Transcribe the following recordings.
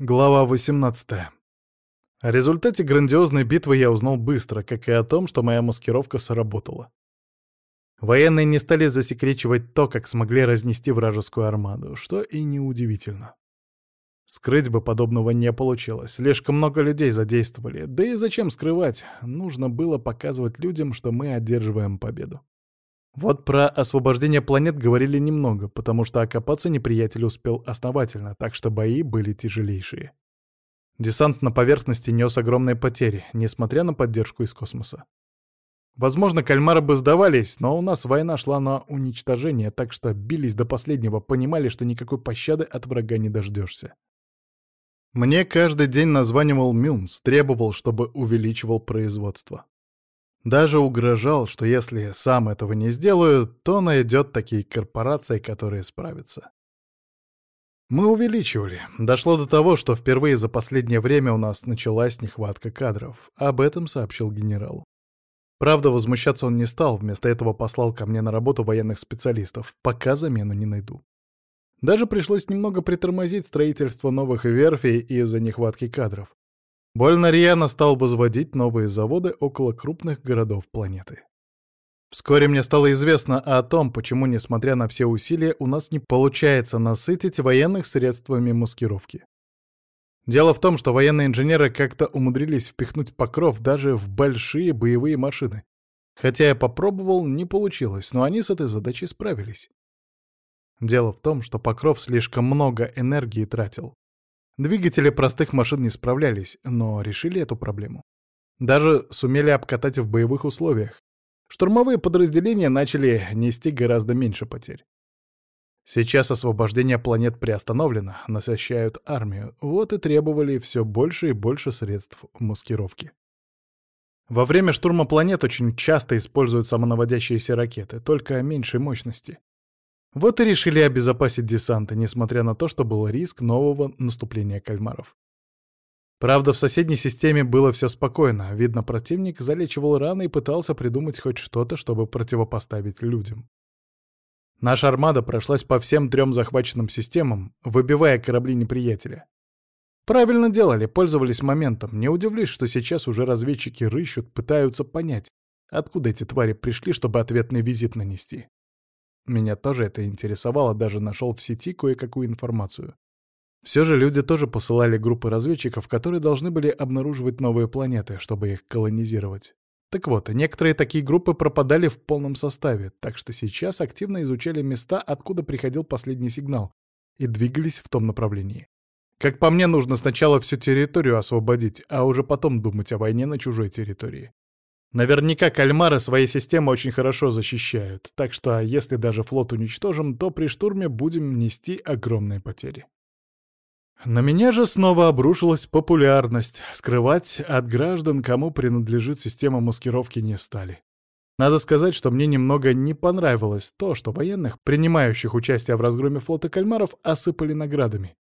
Глава 18. О результате грандиозной битвы я узнал быстро, как и о том, что моя маскировка сработала. Военные не стали засекречивать то, как смогли разнести вражескую армаду, что и неудивительно. Скрыть бы подобного не получилось, слишком много людей задействовали, да и зачем скрывать, нужно было показывать людям, что мы одерживаем победу. Вот про освобождение планет говорили немного, потому что окопаться неприятель успел основательно, так что бои были тяжелейшие. Десант на поверхности нес огромные потери, несмотря на поддержку из космоса. Возможно, кальмары бы сдавались, но у нас война шла на уничтожение, так что бились до последнего, понимали, что никакой пощады от врага не дождешься. Мне каждый день названивал Мюнс, требовал, чтобы увеличивал производство. Даже угрожал, что если сам этого не сделаю, то найдет такие корпорации, которые справятся. Мы увеличивали. Дошло до того, что впервые за последнее время у нас началась нехватка кадров. Об этом сообщил генерал. Правда, возмущаться он не стал, вместо этого послал ко мне на работу военных специалистов, пока замену не найду. Даже пришлось немного притормозить строительство новых верфей из-за нехватки кадров. Больно рьяно стал возводить новые заводы около крупных городов планеты. Вскоре мне стало известно о том, почему, несмотря на все усилия, у нас не получается насытить военных средствами маскировки. Дело в том, что военные инженеры как-то умудрились впихнуть покров даже в большие боевые машины. Хотя я попробовал, не получилось, но они с этой задачей справились. Дело в том, что покров слишком много энергии тратил. Двигатели простых машин не справлялись, но решили эту проблему. Даже сумели обкатать в боевых условиях. Штурмовые подразделения начали нести гораздо меньше потерь. Сейчас освобождение планет приостановлено, насыщают армию, вот и требовали все больше и больше средств маскировки. Во время штурма планет очень часто используют самонаводящиеся ракеты, только меньшей мощности. Вот и решили обезопасить десанта, несмотря на то, что был риск нового наступления кальмаров. Правда, в соседней системе было все спокойно. Видно, противник залечивал раны и пытался придумать хоть что-то, чтобы противопоставить людям. Наша армада прошлась по всем трем захваченным системам, выбивая корабли неприятеля. Правильно делали, пользовались моментом. Не удивлюсь, что сейчас уже разведчики рыщут, пытаются понять, откуда эти твари пришли, чтобы ответный визит нанести. Меня тоже это интересовало, даже нашел в сети кое-какую информацию. Все же люди тоже посылали группы разведчиков, которые должны были обнаруживать новые планеты, чтобы их колонизировать. Так вот, некоторые такие группы пропадали в полном составе, так что сейчас активно изучали места, откуда приходил последний сигнал, и двигались в том направлении. Как по мне, нужно сначала всю территорию освободить, а уже потом думать о войне на чужой территории. Наверняка кальмары свои системы очень хорошо защищают, так что если даже флот уничтожим, то при штурме будем нести огромные потери. На меня же снова обрушилась популярность. Скрывать от граждан, кому принадлежит система маскировки, не стали. Надо сказать, что мне немного не понравилось то, что военных, принимающих участие в разгроме флота кальмаров, осыпали наградами.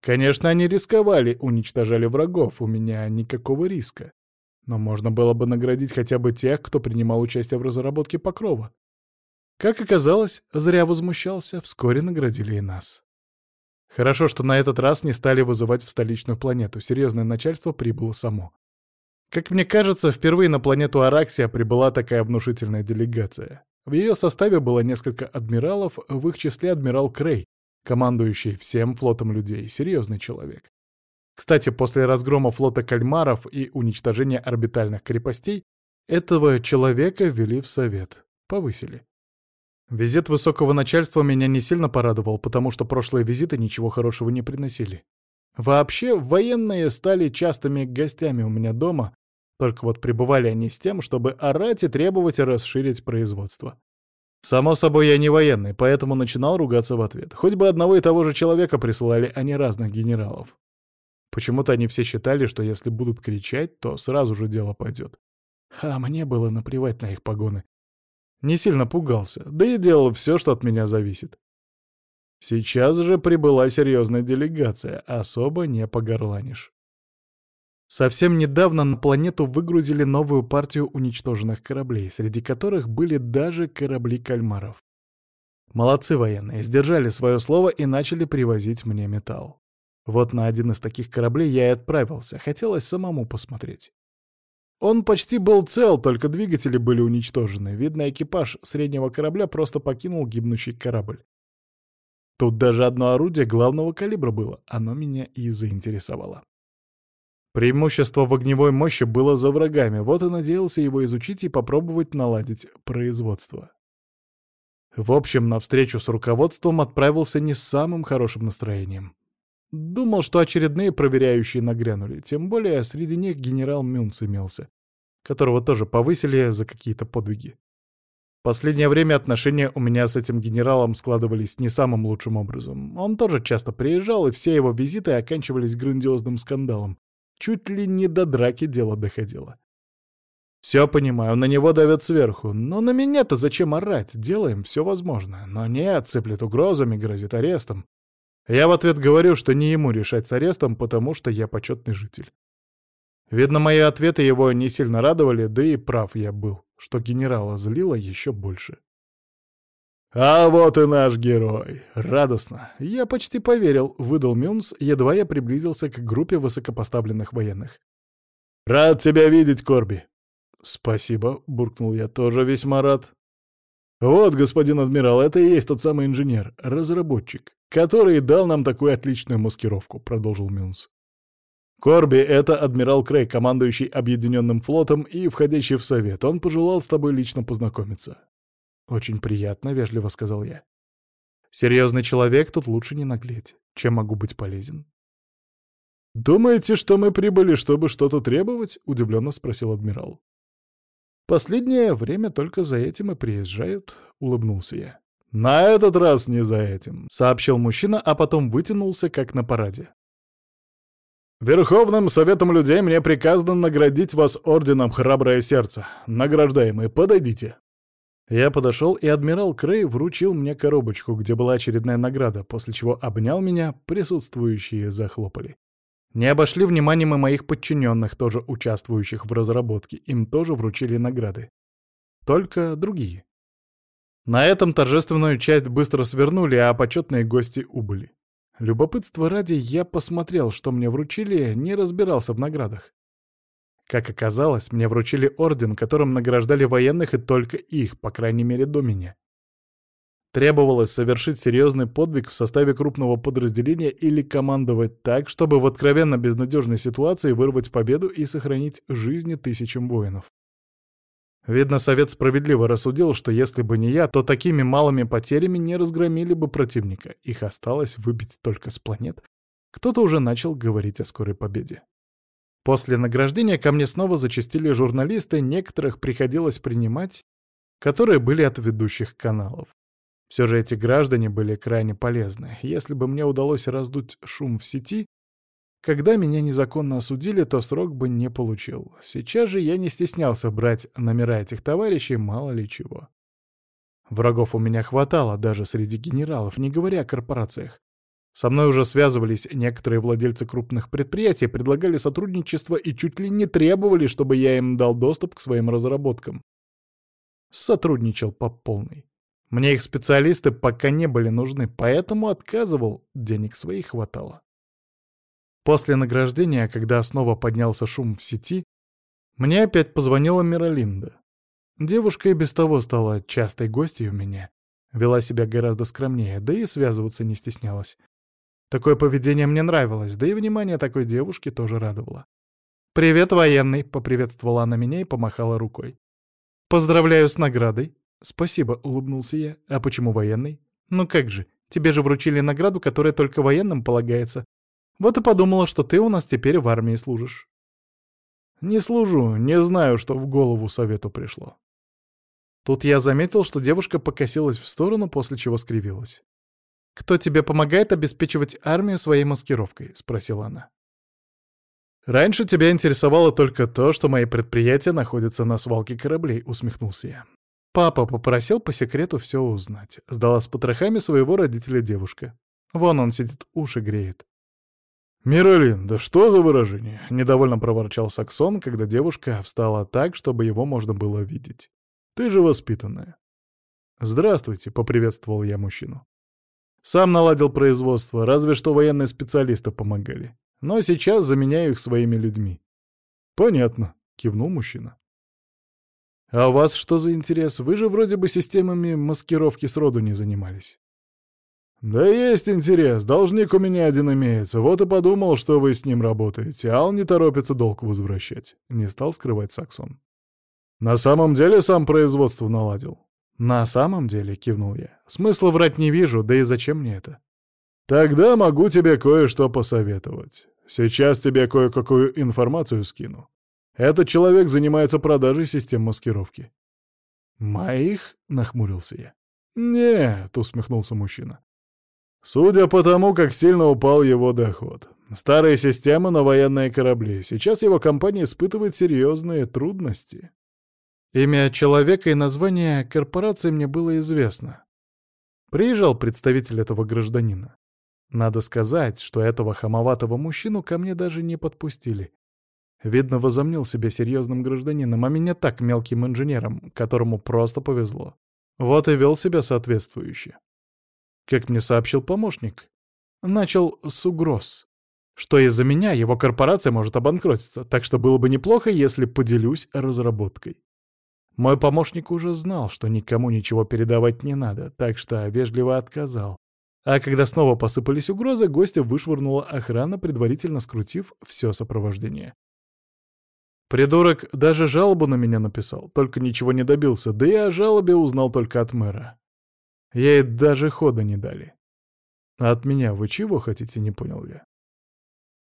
Конечно, они рисковали, уничтожали врагов, у меня никакого риска. Но можно было бы наградить хотя бы тех, кто принимал участие в разработке покрова. Как оказалось, зря возмущался, вскоре наградили и нас. Хорошо, что на этот раз не стали вызывать в столичную планету, серьезное начальство прибыло само. Как мне кажется, впервые на планету Араксия прибыла такая внушительная делегация. В ее составе было несколько адмиралов, в их числе адмирал Крей, командующий всем флотом людей, серьезный человек. Кстати, после разгрома флота кальмаров и уничтожения орбитальных крепостей этого человека ввели в совет, повысили. Визит высокого начальства меня не сильно порадовал, потому что прошлые визиты ничего хорошего не приносили. Вообще, военные стали частыми гостями у меня дома, только вот пребывали они с тем, чтобы орать и требовать расширить производство. Само собой, я не военный, поэтому начинал ругаться в ответ. Хоть бы одного и того же человека присылали, а не разных генералов. Почему-то они все считали, что если будут кричать, то сразу же дело пойдет. А мне было наплевать на их погоны. Не сильно пугался, да и делал все, что от меня зависит. Сейчас же прибыла серьезная делегация, особо не погорланишь. Совсем недавно на планету выгрузили новую партию уничтоженных кораблей, среди которых были даже корабли кальмаров. Молодцы военные, сдержали свое слово и начали привозить мне металл. Вот на один из таких кораблей я и отправился, хотелось самому посмотреть. Он почти был цел, только двигатели были уничтожены. Видно, экипаж среднего корабля просто покинул гибнущий корабль. Тут даже одно орудие главного калибра было, оно меня и заинтересовало. Преимущество в огневой мощи было за врагами, вот и надеялся его изучить и попробовать наладить производство. В общем, на встречу с руководством отправился не с самым хорошим настроением. Думал, что очередные проверяющие нагрянули, тем более среди них генерал Мюнц имелся, которого тоже повысили за какие-то подвиги. Последнее время отношения у меня с этим генералом складывались не самым лучшим образом. Он тоже часто приезжал, и все его визиты оканчивались грандиозным скандалом. Чуть ли не до драки дело доходило. Все понимаю, на него давят сверху, но на меня-то зачем орать? Делаем все возможное. Но нет, цыплет угрозами, грозит арестом. Я в ответ говорю, что не ему решать с арестом, потому что я почетный житель. Видно, мои ответы его не сильно радовали, да и прав я был что генерала злило еще больше. «А вот и наш герой! Радостно! Я почти поверил», — выдал Мюнс, едва я приблизился к группе высокопоставленных военных. «Рад тебя видеть, Корби!» «Спасибо», — буркнул я, — «тоже весьма рад». «Вот, господин адмирал, это и есть тот самый инженер, разработчик, который дал нам такую отличную маскировку», — продолжил Мюнс. «Корби — это адмирал Крей, командующий Объединенным флотом и входящий в Совет. Он пожелал с тобой лично познакомиться». «Очень приятно», — вежливо сказал я. «Серьезный человек, тут лучше не наглеть. Чем могу быть полезен?» «Думаете, что мы прибыли, чтобы что-то требовать?» — удивленно спросил адмирал. «Последнее время только за этим и приезжают», — улыбнулся я. «На этот раз не за этим», — сообщил мужчина, а потом вытянулся, как на параде. Верховным Советом людей мне приказано наградить вас орденом «Храброе сердце». Награждаемый, подойдите». Я подошел, и адмирал Крей вручил мне коробочку, где была очередная награда, после чего обнял меня, присутствующие захлопали. Не обошли вниманием и моих подчиненных, тоже участвующих в разработке, им тоже вручили награды. Только другие. На этом торжественную часть быстро свернули, а почетные гости убыли. Любопытство ради я посмотрел, что мне вручили, не разбирался в наградах. Как оказалось, мне вручили орден, которым награждали военных и только их, по крайней мере, до меня. Требовалось совершить серьезный подвиг в составе крупного подразделения или командовать так, чтобы в откровенно безнадежной ситуации вырвать победу и сохранить жизни тысячам воинов. Видно, Совет справедливо рассудил, что если бы не я, то такими малыми потерями не разгромили бы противника. Их осталось выбить только с планет. Кто-то уже начал говорить о скорой победе. После награждения ко мне снова зачастили журналисты, некоторых приходилось принимать, которые были от ведущих каналов. Все же эти граждане были крайне полезны. Если бы мне удалось раздуть шум в сети, когда меня незаконно осудили, то срок бы не получил. Сейчас же я не стеснялся брать номера этих товарищей, мало ли чего. Врагов у меня хватало, даже среди генералов, не говоря о корпорациях. Со мной уже связывались некоторые владельцы крупных предприятий, предлагали сотрудничество и чуть ли не требовали, чтобы я им дал доступ к своим разработкам. Сотрудничал по полной. Мне их специалисты пока не были нужны, поэтому отказывал, денег своих хватало. После награждения, когда снова поднялся шум в сети, мне опять позвонила Миралинда. Девушка и без того стала частой гостьей у меня. Вела себя гораздо скромнее, да и связываться не стеснялась. Такое поведение мне нравилось, да и внимание такой девушки тоже радовало. «Привет, военный!» — поприветствовала она меня и помахала рукой. «Поздравляю с наградой!» «Спасибо», — улыбнулся я. «А почему военный?» «Ну как же, тебе же вручили награду, которая только военным полагается. Вот и подумала, что ты у нас теперь в армии служишь. Не служу, не знаю, что в голову совету пришло. Тут я заметил, что девушка покосилась в сторону, после чего скривилась. «Кто тебе помогает обеспечивать армию своей маскировкой?» — спросила она. «Раньше тебя интересовало только то, что мои предприятия находятся на свалке кораблей», — усмехнулся я. Папа попросил по секрету все узнать. Сдала с потрохами своего родителя девушка. Вон он сидит, уши греет. «Миролин, да что за выражение?» — недовольно проворчал Саксон, когда девушка встала так, чтобы его можно было видеть. «Ты же воспитанная». «Здравствуйте», — поприветствовал я мужчину. Сам наладил производство, разве что военные специалисты помогали. Но сейчас заменяю их своими людьми. Понятно, кивнул мужчина. А вас что за интерес? Вы же вроде бы системами маскировки сроду не занимались. «Да есть интерес. Должник у меня один имеется. Вот и подумал, что вы с ним работаете, а он не торопится долг возвращать». Не стал скрывать Саксон. «На самом деле сам производство наладил?» «На самом деле», — кивнул я. «Смысла врать не вижу, да и зачем мне это?» «Тогда могу тебе кое-что посоветовать. Сейчас тебе кое-какую информацию скину. Этот человек занимается продажей систем маскировки». «Моих?» — нахмурился я. «Нет», — усмехнулся мужчина. Судя по тому, как сильно упал его доход. Старые системы на военные корабли. Сейчас его компания испытывает серьезные трудности. Имя человека и название корпорации мне было известно. Приезжал представитель этого гражданина. Надо сказать, что этого хамоватого мужчину ко мне даже не подпустили. Видно, возомнил себя серьезным гражданином, а меня так мелким инженером, которому просто повезло. Вот и вел себя соответствующе. Как мне сообщил помощник, начал с угроз, что из-за меня его корпорация может обанкротиться, так что было бы неплохо, если поделюсь разработкой. Мой помощник уже знал, что никому ничего передавать не надо, так что вежливо отказал. А когда снова посыпались угрозы, гостя вышвырнула охрана, предварительно скрутив все сопровождение. Придурок даже жалобу на меня написал, только ничего не добился, да и о жалобе узнал только от мэра. Ей даже хода не дали. А от меня вы чего хотите, не понял я.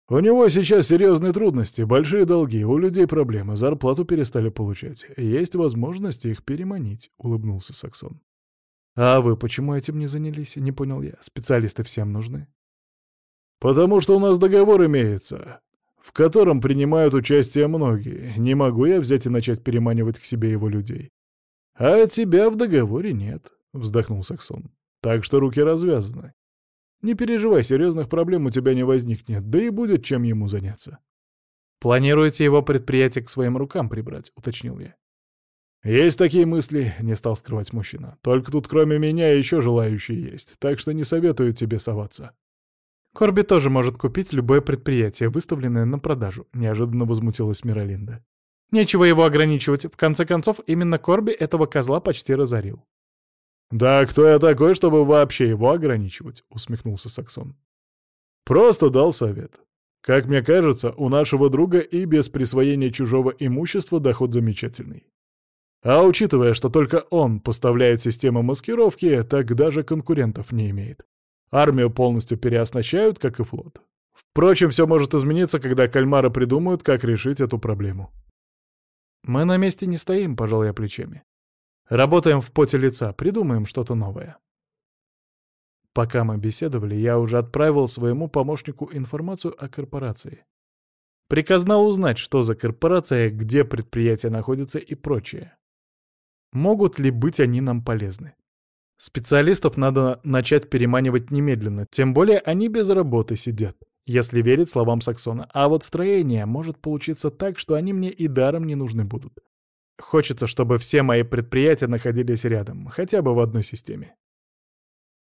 У него сейчас серьезные трудности, большие долги, у людей проблемы, зарплату перестали получать. Есть возможность их переманить, улыбнулся Саксон. А вы почему этим не занялись, не понял я. Специалисты всем нужны. Потому что у нас договор имеется, в котором принимают участие многие. Не могу я взять и начать переманивать к себе его людей. А тебя в договоре нет. — вздохнул Саксон. «Так что руки развязаны. Не переживай, серьезных проблем у тебя не возникнет, да и будет чем ему заняться». «Планируете его предприятие к своим рукам прибрать?» — уточнил я. «Есть такие мысли», — не стал скрывать мужчина. «Только тут кроме меня еще желающие есть, так что не советую тебе соваться». «Корби тоже может купить любое предприятие, выставленное на продажу», — неожиданно возмутилась Миралинда. «Нечего его ограничивать. В конце концов, именно Корби этого козла почти разорил». «Да кто я такой, чтобы вообще его ограничивать?» — усмехнулся Саксон. «Просто дал совет. Как мне кажется, у нашего друга и без присвоения чужого имущества доход замечательный. А учитывая, что только он поставляет систему маскировки, так даже конкурентов не имеет. Армию полностью переоснащают, как и флот. Впрочем, все может измениться, когда кальмары придумают, как решить эту проблему. «Мы на месте не стоим», — пожал я плечами. Работаем в поте лица, придумаем что-то новое. Пока мы беседовали, я уже отправил своему помощнику информацию о корпорации. Приказал узнать, что за корпорация, где предприятие находится и прочее. Могут ли быть они нам полезны? Специалистов надо начать переманивать немедленно, тем более они без работы сидят, если верить словам Саксона. А вот строение может получиться так, что они мне и даром не нужны будут. Хочется, чтобы все мои предприятия находились рядом, хотя бы в одной системе.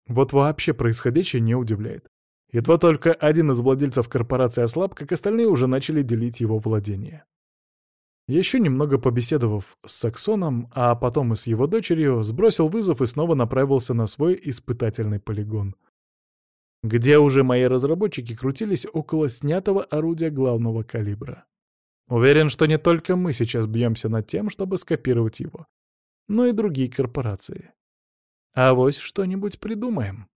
Вот вообще происходящее не удивляет. Едва только один из владельцев корпорации ослаб, как остальные уже начали делить его владения. Еще немного побеседовав с Саксоном, а потом и с его дочерью, сбросил вызов и снова направился на свой испытательный полигон, где уже мои разработчики крутились около снятого орудия главного калибра. Уверен, что не только мы сейчас бьемся над тем, чтобы скопировать его, но и другие корпорации. А вось что-нибудь придумаем.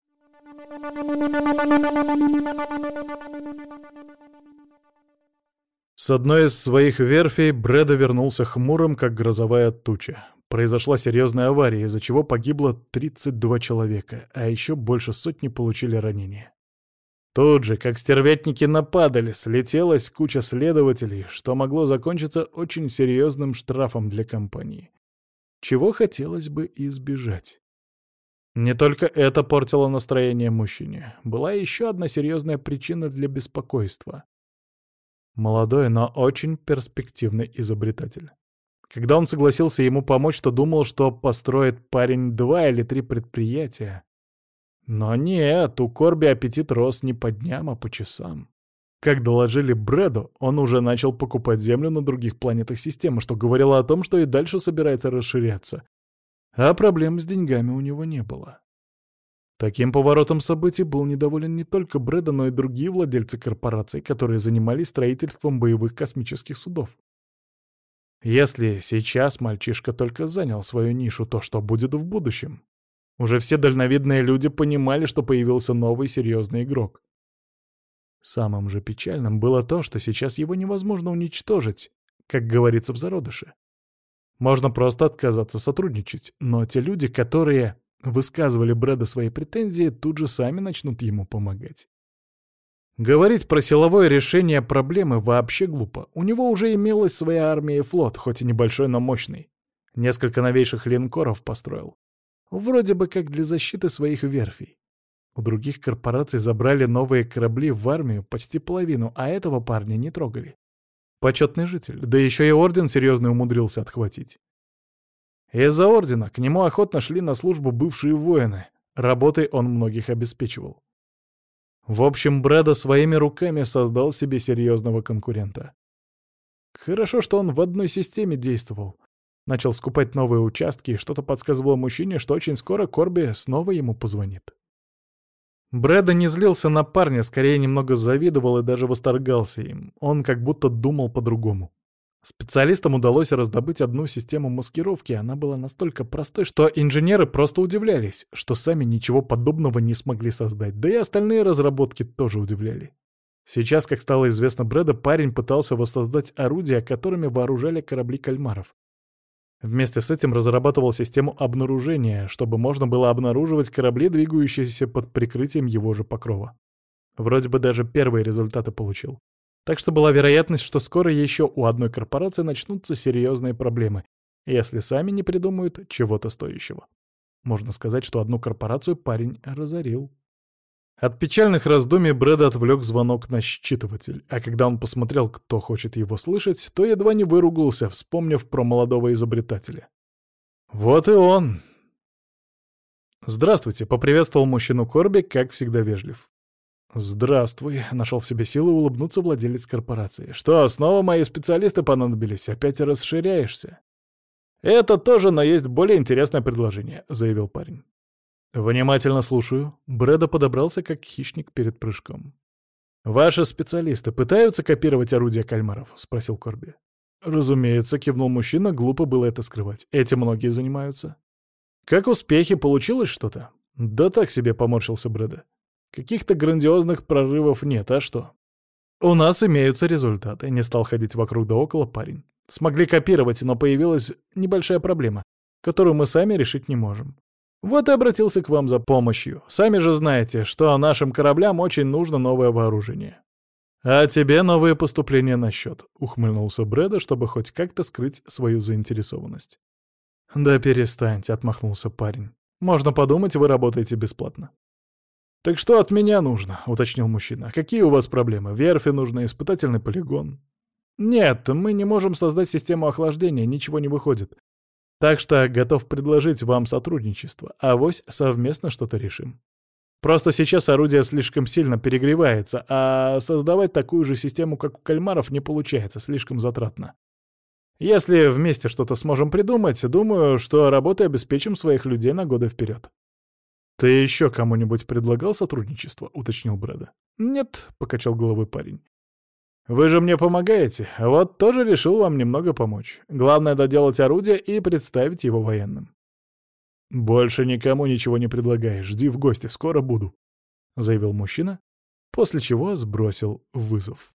С одной из своих верфей Брэда вернулся хмурым, как грозовая туча. Произошла серьезная авария, из-за чего погибло 32 человека, а еще больше сотни получили ранения. Тут же, как стервятники нападали, слетелась куча следователей, что могло закончиться очень серьезным штрафом для компании. Чего хотелось бы избежать. Не только это портило настроение мужчине. Была еще одна серьезная причина для беспокойства. Молодой, но очень перспективный изобретатель. Когда он согласился ему помочь, то думал, что построит парень два или три предприятия. Но нет, у Корби аппетит рос не по дням, а по часам. Как доложили Брэду, он уже начал покупать землю на других планетах системы, что говорило о том, что и дальше собирается расширяться. А проблем с деньгами у него не было. Таким поворотом событий был недоволен не только Брэда, но и другие владельцы корпораций, которые занимались строительством боевых космических судов. Если сейчас мальчишка только занял свою нишу, то что будет в будущем? Уже все дальновидные люди понимали, что появился новый серьезный игрок. Самым же печальным было то, что сейчас его невозможно уничтожить, как говорится в зародыше. Можно просто отказаться сотрудничать, но те люди, которые высказывали Брэда свои претензии, тут же сами начнут ему помогать. Говорить про силовое решение проблемы вообще глупо. У него уже имелась своя армия и флот, хоть и небольшой, но мощный. Несколько новейших линкоров построил. Вроде бы как для защиты своих верфей. У других корпораций забрали новые корабли в армию почти половину, а этого парня не трогали. Почетный житель, да еще и орден серьезно умудрился отхватить. Из-за ордена к нему охотно шли на службу бывшие воины. Работой он многих обеспечивал. В общем, Брэда своими руками создал себе серьезного конкурента. Хорошо, что он в одной системе действовал. Начал скупать новые участки, и что-то подсказывало мужчине, что очень скоро Корби снова ему позвонит. Брэда не злился на парня, скорее немного завидовал и даже восторгался им. Он как будто думал по-другому. Специалистам удалось раздобыть одну систему маскировки, она была настолько простой, что инженеры просто удивлялись, что сами ничего подобного не смогли создать, да и остальные разработки тоже удивляли. Сейчас, как стало известно Брэда, парень пытался воссоздать орудия, которыми вооружали корабли кальмаров. Вместе с этим разрабатывал систему обнаружения, чтобы можно было обнаруживать корабли, двигающиеся под прикрытием его же покрова. Вроде бы даже первые результаты получил. Так что была вероятность, что скоро еще у одной корпорации начнутся серьезные проблемы, если сами не придумают чего-то стоящего. Можно сказать, что одну корпорацию парень разорил. От печальных раздумий Брэда отвлек звонок на считыватель, а когда он посмотрел, кто хочет его слышать, то едва не выругался, вспомнив про молодого изобретателя. «Вот и он!» «Здравствуйте», — поприветствовал мужчину Корби, как всегда вежлив. «Здравствуй», — нашел в себе силы улыбнуться владелец корпорации. «Что, снова мои специалисты понадобились? Опять расширяешься?» «Это тоже, но есть более интересное предложение», — заявил парень. «Внимательно слушаю». Брэда подобрался как хищник перед прыжком. «Ваши специалисты пытаются копировать орудия кальмаров?» — спросил Корби. «Разумеется», — кивнул мужчина, глупо было это скрывать. «Этим многие занимаются». «Как успехи? Получилось что-то?» «Да так себе», — поморщился Брэда. Каких-то грандиозных прорывов нет, а что? У нас имеются результаты, не стал ходить вокруг да около парень. Смогли копировать, но появилась небольшая проблема, которую мы сами решить не можем. Вот и обратился к вам за помощью. Сами же знаете, что нашим кораблям очень нужно новое вооружение. «А тебе новые поступления на счет», — ухмыльнулся Брэда, чтобы хоть как-то скрыть свою заинтересованность. «Да перестаньте», — отмахнулся парень. «Можно подумать, вы работаете бесплатно». «Так что от меня нужно?» — уточнил мужчина. «Какие у вас проблемы? Верфи нужны, испытательный полигон?» «Нет, мы не можем создать систему охлаждения, ничего не выходит. Так что готов предложить вам сотрудничество, а вось совместно что-то решим. Просто сейчас орудие слишком сильно перегревается, а создавать такую же систему, как у кальмаров, не получается, слишком затратно. Если вместе что-то сможем придумать, думаю, что работой обеспечим своих людей на годы вперед. «Ты еще кому-нибудь предлагал сотрудничество?» — уточнил Брэда. «Нет», — покачал головой парень. «Вы же мне помогаете, вот тоже решил вам немного помочь. Главное — доделать орудие и представить его военным». «Больше никому ничего не предлагай, жди в гости, скоро буду», — заявил мужчина, после чего сбросил вызов.